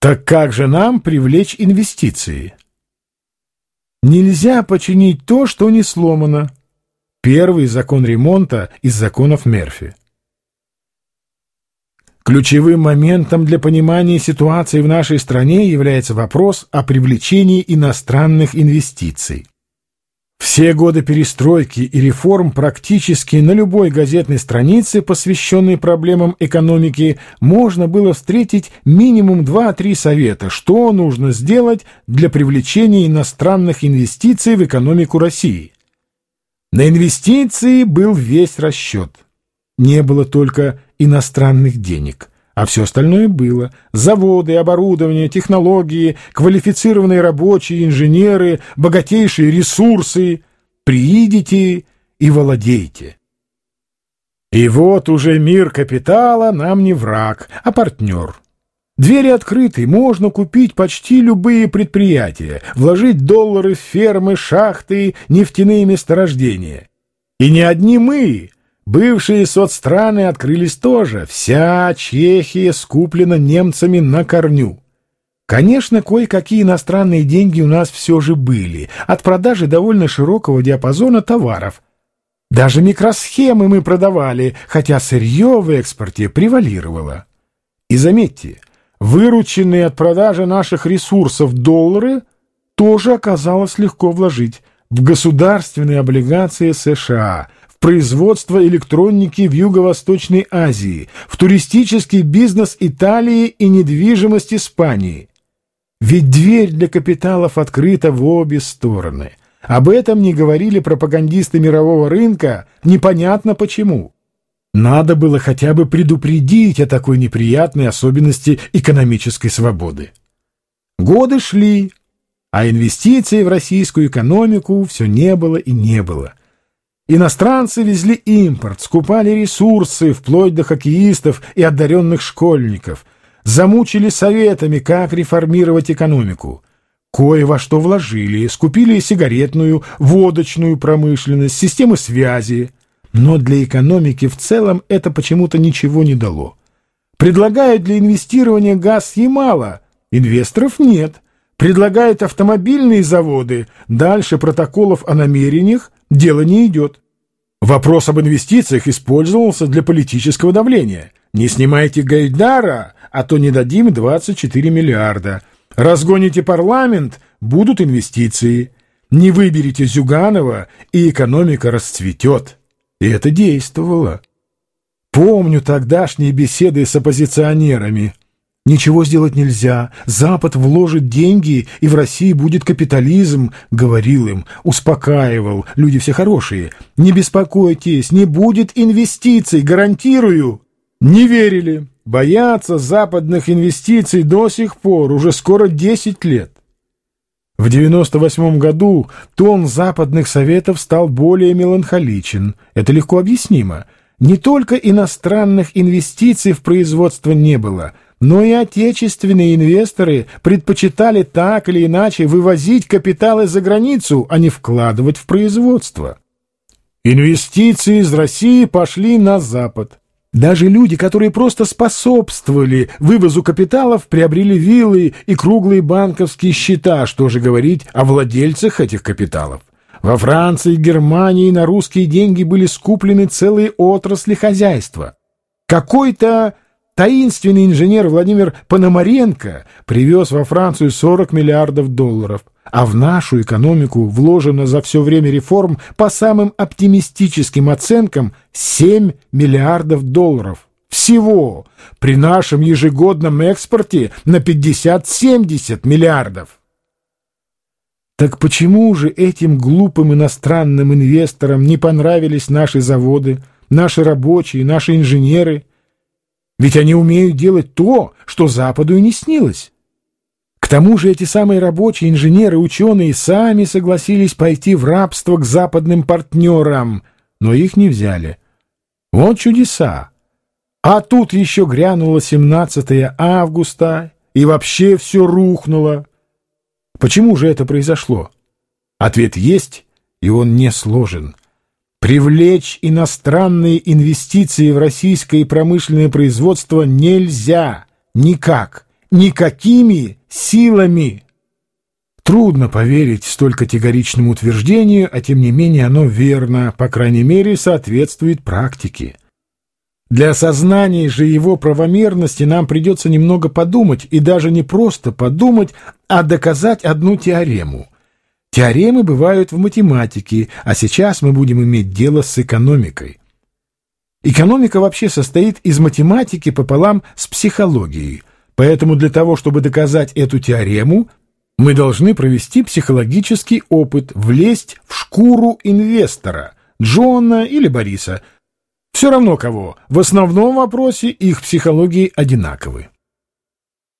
Так как же нам привлечь инвестиции? Нельзя починить то, что не сломано. Первый закон ремонта из законов Мерфи. Ключевым моментом для понимания ситуации в нашей стране является вопрос о привлечении иностранных инвестиций. Все годы перестройки и реформ практически на любой газетной странице, посвященной проблемам экономики, можно было встретить минимум 2-3 совета, что нужно сделать для привлечения иностранных инвестиций в экономику России. На инвестиции был весь расчет. Не было только иностранных денег. А все остальное было. Заводы, оборудование, технологии, квалифицированные рабочие, инженеры, богатейшие ресурсы. Приидите и владейте. И вот уже мир капитала нам не враг, а партнер. Двери открыты, можно купить почти любые предприятия, вложить доллары в фермы, шахты, нефтяные месторождения. И не одни мы, Бывшие соцстраны открылись тоже. Вся Чехия скуплена немцами на корню. Конечно, кое-какие иностранные деньги у нас все же были, от продажи довольно широкого диапазона товаров. Даже микросхемы мы продавали, хотя сырье в экспорте превалировало. И заметьте, вырученные от продажи наших ресурсов доллары тоже оказалось легко вложить в государственные облигации США – производство электроники в Юго-Восточной Азии, в туристический бизнес Италии и недвижимость Испании. Ведь дверь для капиталов открыта в обе стороны. Об этом не говорили пропагандисты мирового рынка, непонятно почему. Надо было хотя бы предупредить о такой неприятной особенности экономической свободы. Годы шли, а инвестиций в российскую экономику все не было и не было. Иностранцы везли импорт, скупали ресурсы, вплоть до хоккеистов и одаренных школьников, замучили советами, как реформировать экономику. Кое во что вложили, скупили сигаретную, водочную промышленность, системы связи. Но для экономики в целом это почему-то ничего не дало. Предлагают для инвестирования газ Ямала, инвесторов нет. Предлагают автомобильные заводы, дальше протоколов о намерениях, дело не идет. Вопрос об инвестициях использовался для политического давления. Не снимайте Гайдара, а то не дадим 24 миллиарда. Разгоните парламент, будут инвестиции. Не выберите Зюганова, и экономика расцветет. И это действовало. Помню тогдашние беседы с оппозиционерами. Ничего сделать нельзя. Запад вложит деньги, и в России будет капитализм, — говорил им, успокаивал. Люди все хорошие. Не беспокойтесь, не будет инвестиций, гарантирую. Не верили. Боятся западных инвестиций до сих пор, уже скоро 10 лет. В 98 году тон западных советов стал более меланхоличен. Это легко объяснимо. Не только иностранных инвестиций в производство не было — но и отечественные инвесторы предпочитали так или иначе вывозить капиталы за границу, а не вкладывать в производство. Инвестиции из России пошли на Запад. Даже люди, которые просто способствовали вывозу капиталов, приобрели виллы и круглые банковские счета, что же говорить о владельцах этих капиталов. Во Франции Германии на русские деньги были скуплены целые отрасли хозяйства. Какой-то Таинственный инженер Владимир Пономаренко привез во Францию 40 миллиардов долларов, а в нашу экономику вложено за все время реформ по самым оптимистическим оценкам 7 миллиардов долларов. Всего при нашем ежегодном экспорте на 50-70 миллиардов. Так почему же этим глупым иностранным инвесторам не понравились наши заводы, наши рабочие, наши инженеры – ведь они умеют делать то, что Западу и не снилось. К тому же эти самые рабочие, инженеры, ученые сами согласились пойти в рабство к западным партнерам, но их не взяли. Вот чудеса! А тут еще грянуло 17 августа, и вообще все рухнуло. Почему же это произошло? Ответ есть, и он не сложен. Привлечь иностранные инвестиции в российское промышленное производство нельзя, никак, никакими силами. Трудно поверить столь категоричному утверждению, а тем не менее оно верно, по крайней мере, соответствует практике. Для осознания же его правомерности нам придется немного подумать, и даже не просто подумать, а доказать одну теорему. Теоремы бывают в математике, а сейчас мы будем иметь дело с экономикой. Экономика вообще состоит из математики пополам с психологией, поэтому для того, чтобы доказать эту теорему, мы должны провести психологический опыт, влезть в шкуру инвестора, Джона или Бориса. Все равно кого, в основном вопросе их психологии одинаковы.